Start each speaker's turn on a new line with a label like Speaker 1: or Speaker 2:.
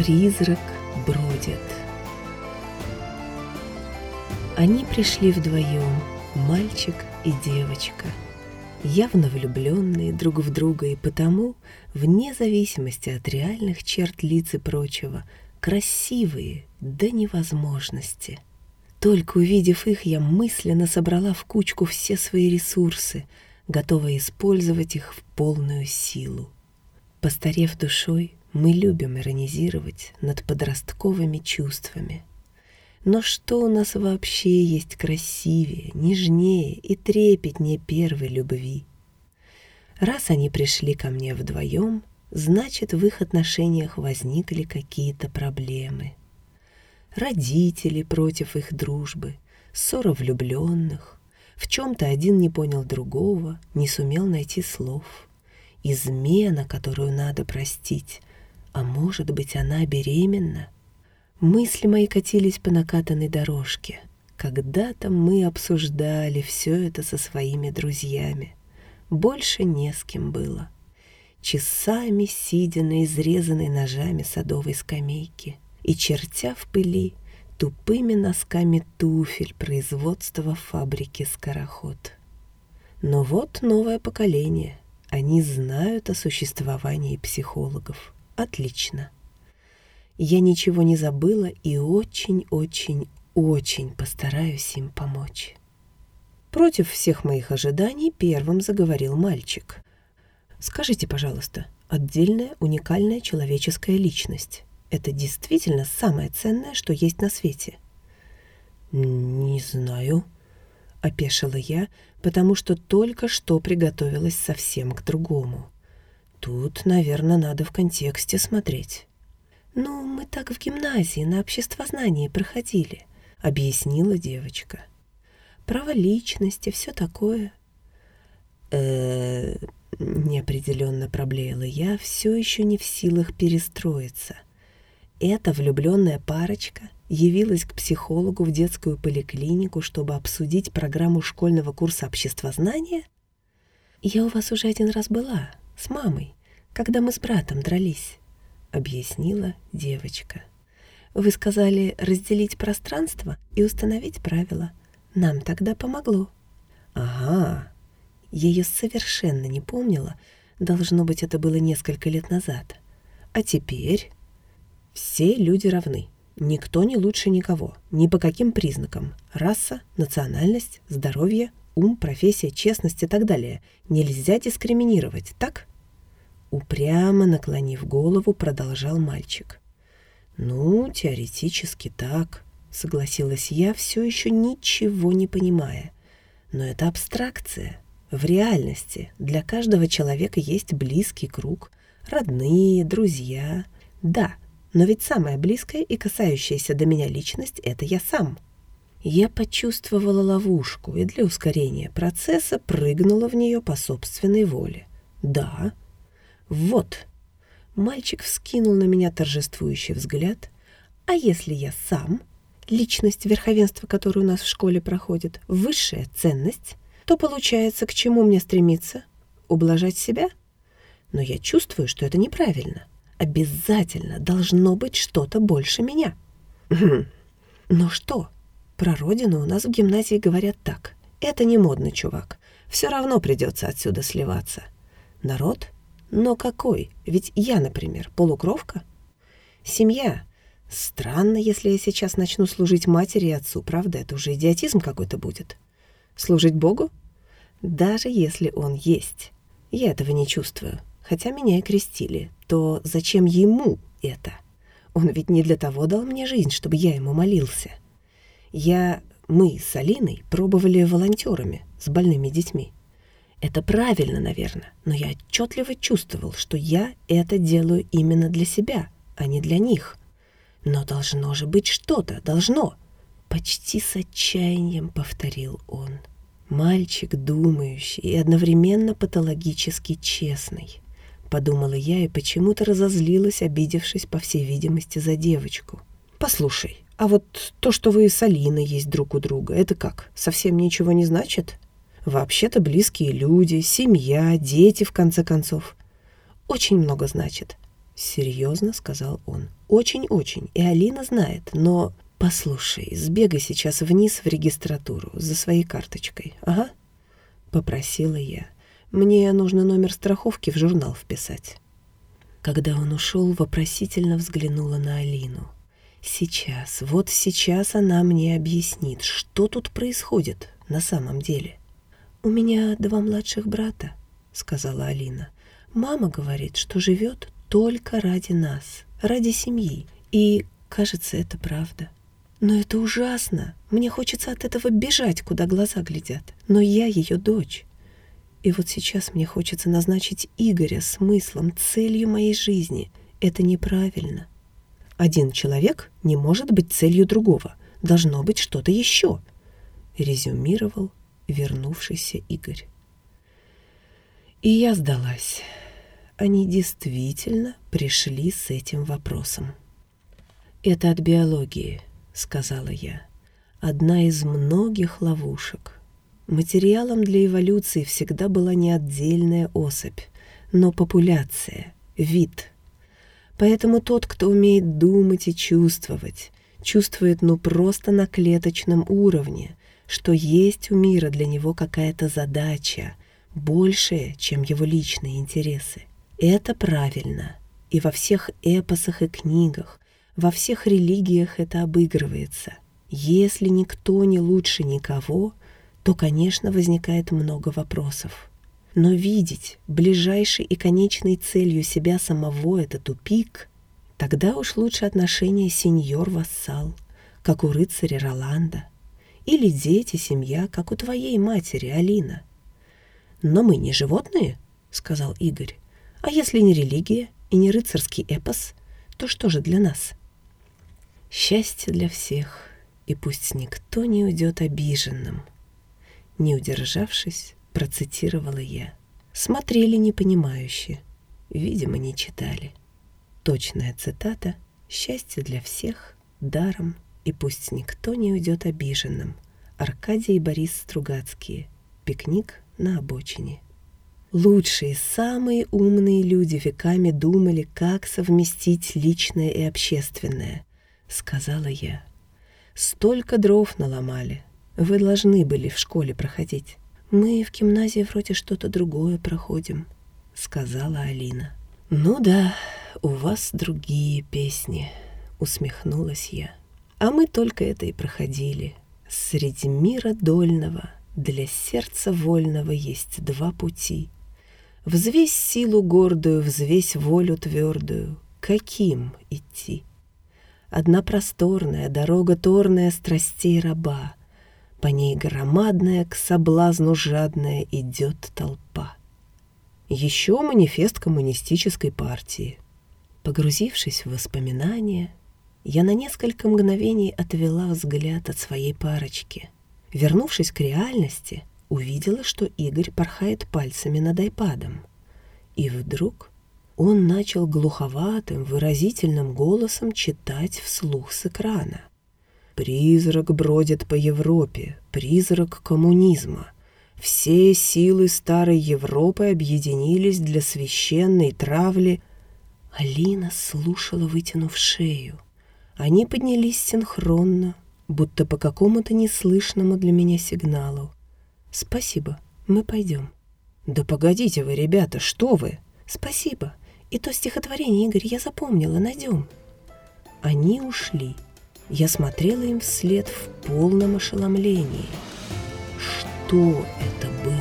Speaker 1: Призрак бродит. Они пришли вдвоем, мальчик и девочка, явно влюбленные друг в друга и потому, вне зависимости от реальных черт лиц и прочего, красивые до невозможности. Только увидев их, я мысленно собрала в кучку все свои ресурсы, готовая использовать их в полную силу. Постарев душой, мы любим иронизировать над подростковыми чувствами. Но что у нас вообще есть красивее, нежнее и трепетнее первой любви? Раз они пришли ко мне вдвоем, значит, в их отношениях возникли какие-то проблемы. Родители против их дружбы, ссора влюбленных, в чем-то один не понял другого, не сумел найти слов. Измена, которую надо простить, а может быть, она беременна? Мысли мои катились по накатанной дорожке. Когда-то мы обсуждали все это со своими друзьями. Больше не с кем было. Часами сидя на изрезанной ножами садовой скамейке и чертя в пыли тупыми носками туфель производства фабрики «Скороход». Но вот новое поколение. Они знают о существовании психологов. Отлично. Я ничего не забыла и очень-очень-очень постараюсь им помочь. Против всех моих ожиданий первым заговорил мальчик. «Скажите, пожалуйста, отдельная уникальная человеческая личность — это действительно самое ценное, что есть на свете?» «Не знаю», — опешила я, потому что только что приготовилась совсем к другому. Тут, наверное, надо в контексте смотреть. «Ну, мы так в гимназии на обществознании проходили», — объяснила девочка. «Право личности, все такое». э неопределенно проблеяла я, все еще не в силах перестроиться. Эта влюбленная парочка явилась к психологу в детскую поликлинику, чтобы обсудить программу школьного курса обществознания? Я у вас уже один раз была, с мамой, когда мы с братом дрались», — объяснила девочка. «Вы сказали разделить пространство и установить правила. Нам тогда помогло». «Ага». Ее совершенно не помнила. Должно быть, это было несколько лет назад. А теперь все люди равны. Никто не лучше никого, ни по каким признакам. Раса, национальность, здоровье, ум, профессия, честность и так далее. Нельзя дискриминировать, так? Упрямо наклонив голову, продолжал мальчик. «Ну, теоретически так», — согласилась я, все еще ничего не понимая. «Но это абстракция. В реальности для каждого человека есть близкий круг, родные, друзья. Да, но ведь самая близкая и касающаяся до меня личность — это я сам». Я почувствовала ловушку и для ускорения процесса прыгнула в нее по собственной воле. Да, «Вот!» Мальчик вскинул на меня торжествующий взгляд. «А если я сам, личность верховенства, которая у нас в школе проходит, высшая ценность, то получается, к чему мне стремиться? Ублажать себя? Но я чувствую, что это неправильно. Обязательно должно быть что-то больше меня». «Ну что?» Про родину у нас в гимназии говорят так. Это не модно, чувак. Все равно придется отсюда сливаться. Народ но какой? Ведь я, например, полукровка. Семья. Странно, если я сейчас начну служить матери и отцу, правда? Это уже идиотизм какой-то будет. Служить Богу? Даже если он есть. Я этого не чувствую. Хотя меня и крестили. То зачем ему это? Он ведь не для того дал мне жизнь, чтобы я ему молился. Я... Мы с Алиной пробовали волонтерами с больными детьми. Это правильно, наверное, но я отчетливо чувствовал, что я это делаю именно для себя, а не для них. Но должно же быть что-то, должно. Почти с отчаянием повторил он. Мальчик думающий и одновременно патологически честный. Подумала я и почему-то разозлилась, обидевшись, по всей видимости, за девочку. «Послушай, а вот то, что вы с Алиной есть друг у друга, это как, совсем ничего не значит?» Вообще-то близкие люди, семья, дети, в конце концов. Очень много значит. серьезно сказал он. Очень-очень, и Алина знает, но... Послушай, сбегай сейчас вниз в регистратуру за своей карточкой, ага? Попросила я. Мне нужно номер страховки в журнал вписать. Когда он ушел, вопросительно взглянула на Алину. Сейчас, вот сейчас она мне объяснит, что тут происходит на самом деле. «У меня два младших брата», — сказала Алина. «Мама говорит, что живет только ради нас, ради семьи. И, кажется, это правда. Но это ужасно. Мне хочется от этого бежать, куда глаза глядят. Но я ее дочь. И вот сейчас мне хочется назначить Игоря смыслом, целью моей жизни. Это неправильно. Один человек не может быть целью другого. Должно быть что-то еще, резюмировал вернувшийся Игорь. И я сдалась они действительно пришли с этим вопросом. «Это от биологии», — сказала я. «Одна из многих ловушек. Материалом для эволюции всегда была не отдельная особь, но популяция, вид. Поэтому тот, кто умеет думать и чувствовать, чувствует ну просто на клеточном уровне, что есть у мира для него какая-то задача, большая, чем его личные интересы. Это правильно. И во всех эпосах и книгах, во всех религиях это обыгрывается. Если никто не лучше никого, то, конечно, возникает много вопросов. Но видеть ближайшей и конечной целью себя самого — это тупик, тогда уж лучше отношения сеньор-вассал, как у рыцаря Роланда, или дети, семья, как у твоей матери, Алина. «Но мы не животные», — сказал Игорь. А если не религия и не рыцарский эпос, то что же для нас? Счастье для всех, и пусть никто не уйдет обиженным. Не удержавшись, процитировала я. Смотрели непонимающе, видимо, не читали. Точная цитата «Счастье для всех, даром, и пусть никто не уйдет обиженным». Аркадий и Борис Стругацкие. Пикник на обочине. Лучшие, самые умные люди веками думали, как совместить личное и общественное, сказала я. Столько дров наломали. Вы должны были в школе проходить. Мы в гимназии вроде что-то другое проходим, сказала Алина. Ну да, у вас другие песни, усмехнулась я. А мы только это и проходили. Среди мира дольного для сердца вольного есть два пути — Взвесь силу гордую, взвесь волю твердую. Каким идти? Одна просторная дорога торная страстей раба. По ней громадная, к соблазну жадная идет толпа. Еще манифест коммунистической партии. Погрузившись в воспоминания, я на несколько мгновений отвела взгляд от своей парочки. Вернувшись к реальности, увидела, что Игорь порхает пальцами над айпадом. И вдруг он начал глуховатым, выразительным голосом читать вслух с экрана. «Призрак бродит по Европе, призрак коммунизма. Все силы старой Европы объединились для священной травли». Алина слушала, вытянув шею. Они поднялись синхронно, будто по какому-то неслышному для меня сигналу. «Спасибо, мы пойдем». «Да погодите вы, ребята, что вы?» «Спасибо. И то стихотворение, Игорь, я запомнила, найдем». Они ушли. Я смотрела им вслед в полном ошеломлении. Что это было?